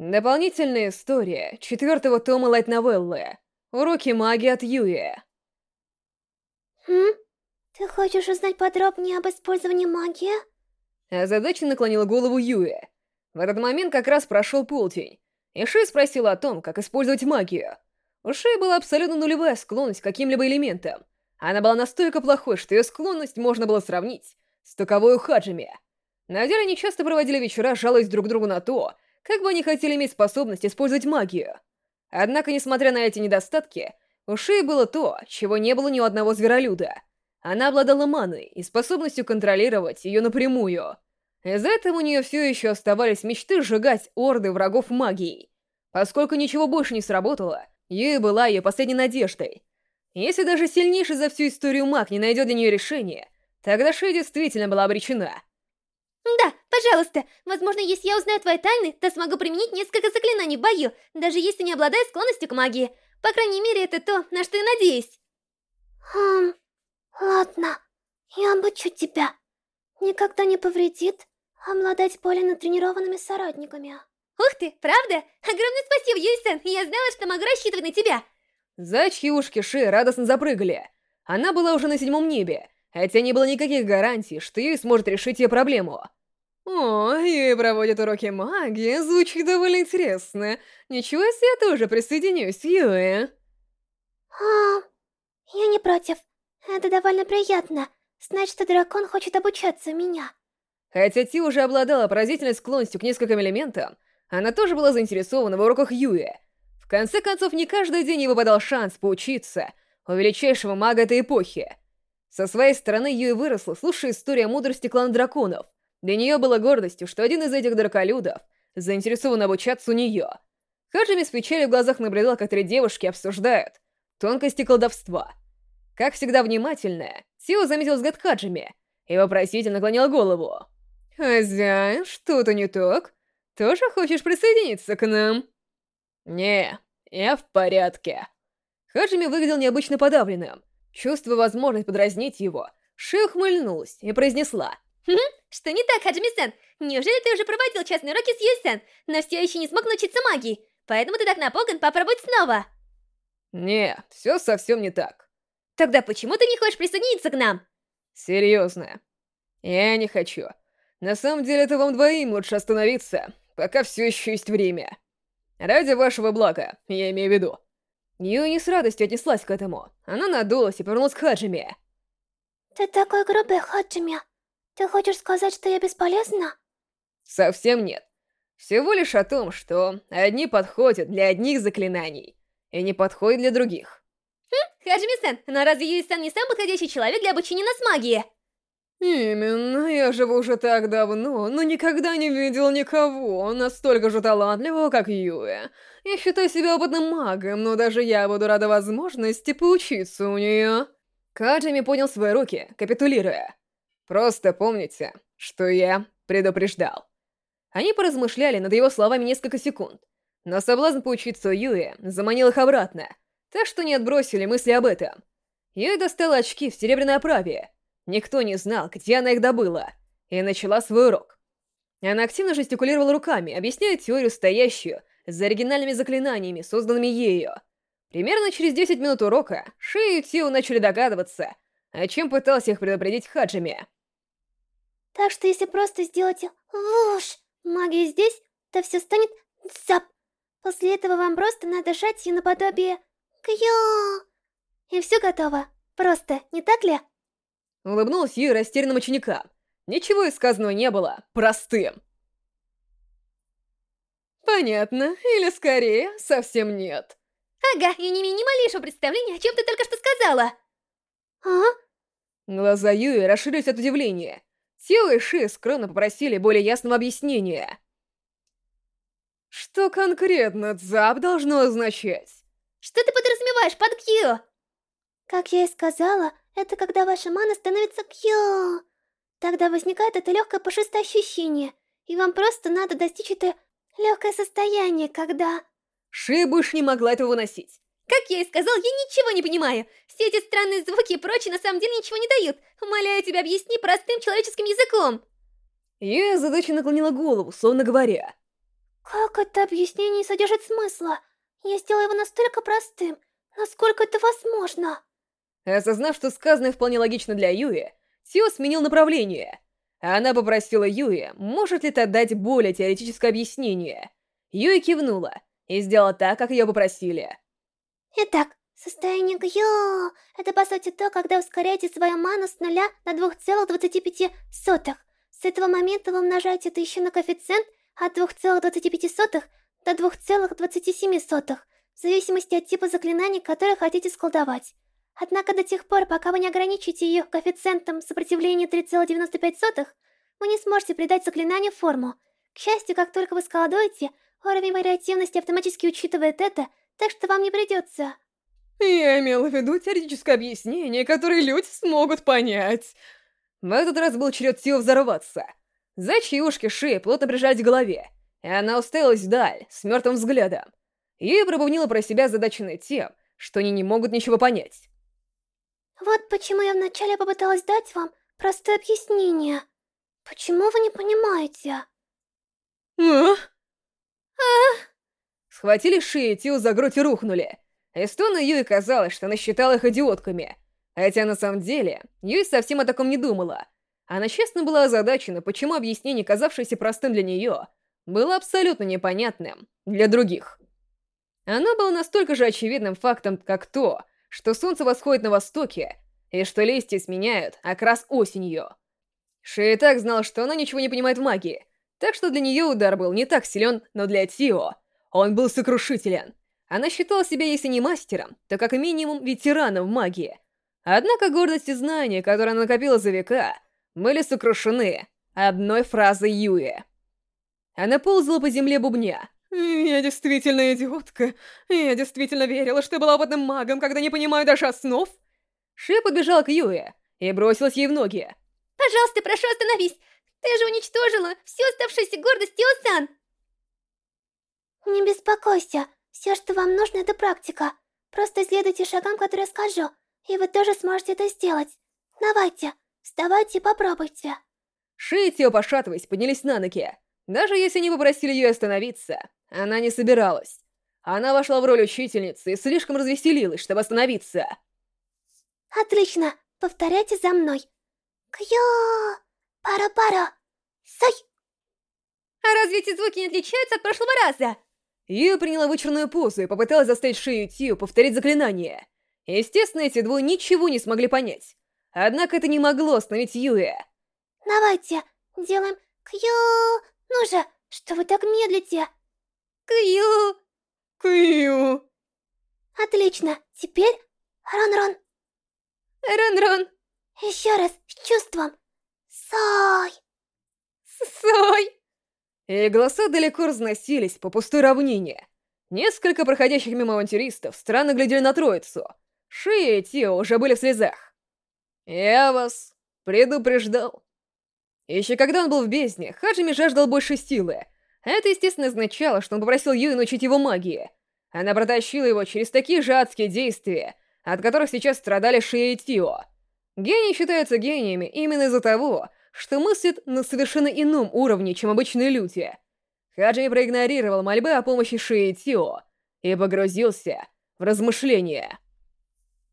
Дополнительная история четвертого тома лайт-новеллы. Уроки магии от Юи. Хм? Ты хочешь узнать подробнее об использовании магии? А задача наклонила голову Юи. В этот момент как раз прошел полдень, и Ши спросила о том, как использовать магию. У Ши была абсолютно нулевая склонность к каким-либо элементам. Она была настолько плохой, что ее склонность можно было сравнить с таковой у Хаджими. На деле они часто проводили вечера, жалуясь друг другу на то, как бы они хотели иметь способность использовать магию. Однако, несмотря на эти недостатки, у Шии было то, чего не было ни у одного зверолюда. Она обладала маной и способностью контролировать ее напрямую. Из-за этого у нее все еще оставались мечты сжигать орды врагов магией. Поскольку ничего больше не сработало, Юи была ее последней надеждой. Если даже сильнейший за всю историю маг не найдет для нее решения, тогда Ши действительно была обречена — да, пожалуйста. Возможно, если я узнаю твои тайны, то смогу применить несколько заклинаний в бою, даже если не обладаю склонностью к магии. По крайней мере, это то, на что я надеюсь. Хм, ладно. Я обучу тебя. Никогда не повредит обладать более натренированными соратниками. Ух ты, правда? Огромное спасибо, Юйсен. Я знала, что могу рассчитывать на тебя. Зайчки ушки Ши радостно запрыгали. Она была уже на седьмом небе, хотя не было никаких гарантий, что Юй сможет решить ее проблему. О, Юй проводит уроки магии, звучит довольно интересно. Ничего, если я тоже присоединюсь, Юи. А, я не против. Это довольно приятно. Значит, дракон хочет обучаться меня. Хотя Ти уже обладала поразительной склонностью к нескольким элементам, она тоже была заинтересована в уроках Юи. В конце концов, не каждый день ей выпадал шанс поучиться у величайшего мага этой эпохи. Со своей стороны Юи выросла, слушая историю о мудрости клана драконов. Для нее было гордостью, что один из этих драколюдов заинтересован обучаться у нее. Хаджими с печалью в глазах наблюдал, как три девушки обсуждают тонкости колдовства. Как всегда внимательная, Сио заметил взгляд Хаджими и вопросительно наклонил голову. «Хозяин, что-то не так? Тоже хочешь присоединиться к нам?» «Не, я в порядке». Хаджими выглядел необычно подавленным, Чувствуя возможность подразнить его, Ши ухмыльнулась и произнесла. «Хм, что не так, Хаджими-сан? Неужели ты уже проводил частные уроки с Юй-сан, но все еще не смог научиться магии? Поэтому ты так напуган попробовать снова?» «Не, все совсем не так». «Тогда почему ты не хочешь присоединиться к нам?» «Серьезно. Я не хочу. На самом деле, это вам двоим лучше остановиться, пока все еще есть время. Ради вашего блага, я имею в виду». Ю не с радостью отнеслась к этому. Она надулась и повернулась к Хаджиме. «Ты такой грубый, Хаджиме. Ты хочешь сказать, что я бесполезна?» Совсем нет. Всего лишь о том, что одни подходят для одних заклинаний, и не подходят для других. Хм, Хаджими-сан, но разве Юи-сан не сам подходящий человек для обучения нас магии? Именно, я живу уже так давно, но никогда не видел никого настолько же талантливого, как Юэ. Я считаю себя опытным магом, но даже я буду рада возможности поучиться у нее. Каджими поднял свои руки, капитулируя. Просто помните, что я предупреждал. Они поразмышляли над его словами несколько секунд, но соблазн поучиться у Юэ заманил их обратно, так что не отбросили мысли об этом. Юэ достала очки в серебряной оправе, Никто не знал, где она их добыла, и начала свой урок. Она активно жестикулировала руками, объясняя теорию, стоящую за оригинальными заклинаниями, созданными ею. Примерно через 10 минут урока Ши и Тио начали догадываться, о чем пытался их предупредить Хаджими. Так что если просто сделать вуш магию здесь, то все станет зап. После этого вам просто надо жать ее наподобие кьё. И все готово. Просто, не так ли? Улыбнулась Юй растерянным ученикам. Ничего из сказанного не было простым. Понятно, или скорее, совсем нет. Ага, я не имею ни малейшего представления, о чем ты только что сказала. А? Глаза Юи расширились от удивления. Сио и Ши скромно попросили более ясного объяснения. Что конкретно ЦАП должно означать? Что ты подразумеваешь под Кью? Как я и сказала, это когда ваша мана становится кьё. Тогда возникает это легкое пушистое ощущение, и вам просто надо достичь это легкое состояние, когда... Ши больше не могла этого выносить. Как я и сказал, я ничего не понимаю. Все эти странные звуки и прочее на самом деле ничего не дают. Умоляю тебя, объясни простым человеческим языком. Юя задача наклонила голову, словно говоря. Как это объяснение содержит смысла? Я сделала его настолько простым, насколько это возможно. Осознав, что сказанное вполне логично для Юи, Тио сменил направление. Она попросила Юи, может ли та дать более теоретическое объяснение. Юи кивнула и сделала так, как ее попросили. Итак, состояние Гьё... Это по сути то, когда ускоряете свою ману с нуля на 2,25. С этого момента вы умножаете это еще на коэффициент от 2,25 до 2,27, в зависимости от типа заклинаний, которые хотите сколдовать. Однако до тех пор, пока вы не ограничите ее коэффициентом сопротивления 3,95, вы не сможете придать заклинанию форму. К счастью, как только вы сколдуете, уровень вариативности автоматически учитывает это, так что вам не придется... Я имела в виду теоретическое объяснение, которое люди смогут понять. В этот раз был черед Тио взорваться. Зачьи ушки шеи плотно прижались к голове, и она уставилась вдаль, с мертвым взглядом. И пробовнила про себя задаченной тем, что они не могут ничего понять. Вот почему я вначале попыталась дать вам простое объяснение. Почему вы не понимаете? А? А? Схватили шеи Тио за грудь и рухнули. Эстону Юи казалось, что она считала их идиотками. Хотя на самом деле, Юи совсем о таком не думала. Она честно была озадачена, почему объяснение, казавшееся простым для нее, было абсолютно непонятным для других. Оно было настолько же очевидным фактом, как то, что солнце восходит на востоке, и что листья сменяют окрас осенью. Ши и так знал, что она ничего не понимает в магии, так что для нее удар был не так силен, но для Тио он был сокрушителен. Она считала себя, если не мастером, то как минимум ветераном в магии. Однако гордость и знания, которые она накопила за века, были сокрушены одной фразой Юи. Она ползала по земле бубня, «Я действительно идиотка. Я действительно верила, что была опытным магом, когда не понимаю даже основ». Ши подбежала к Юе и бросилась ей в ноги. «Пожалуйста, прошу, остановись! Ты же уничтожила всю оставшуюся гордость Тио-сан!» «Не беспокойся. Все, что вам нужно, это практика. Просто следуйте шагам, которые скажу, и вы тоже сможете это сделать. Давайте, вставайте и попробуйте». Ши и Тио, пошатываясь, поднялись на ноги. Даже если они попросили ее остановиться, она не собиралась. Она вошла в роль учительницы и слишком развеселилась, чтобы остановиться. Отлично, повторяйте за мной. Кьё! Пара-пара! Сай! А разве эти звуки не отличаются от прошлого раза? Ю приняла вычурную позу и попыталась заставить Шию Тию повторить заклинание. Естественно, эти двое ничего не смогли понять. Однако это не могло остановить Юэ. Давайте, делаем кью. Ну же, что вы так медлите? Кью! Кью! Отлично, теперь Рон-Рон. Рон-Рон. Еще раз, с чувством. Сой. Сой. И голоса далеко разносились по пустой равнине. Несколько проходящих мимо авантюристов странно глядели на троицу. Шия и Тио уже были в слезах. «Я вас предупреждал». Еще когда он был в бездне, Хаджими жаждал больше силы, это, естественно, означало, что он попросил Юи научить его магии. Она протащила его через такие же адские действия, от которых сейчас страдали Шия и Тио. Гении считаются гениями именно из-за того, что мыслят на совершенно ином уровне, чем обычные люди. Хаджими проигнорировал мольбы о помощи Шии и Тио и погрузился в размышления.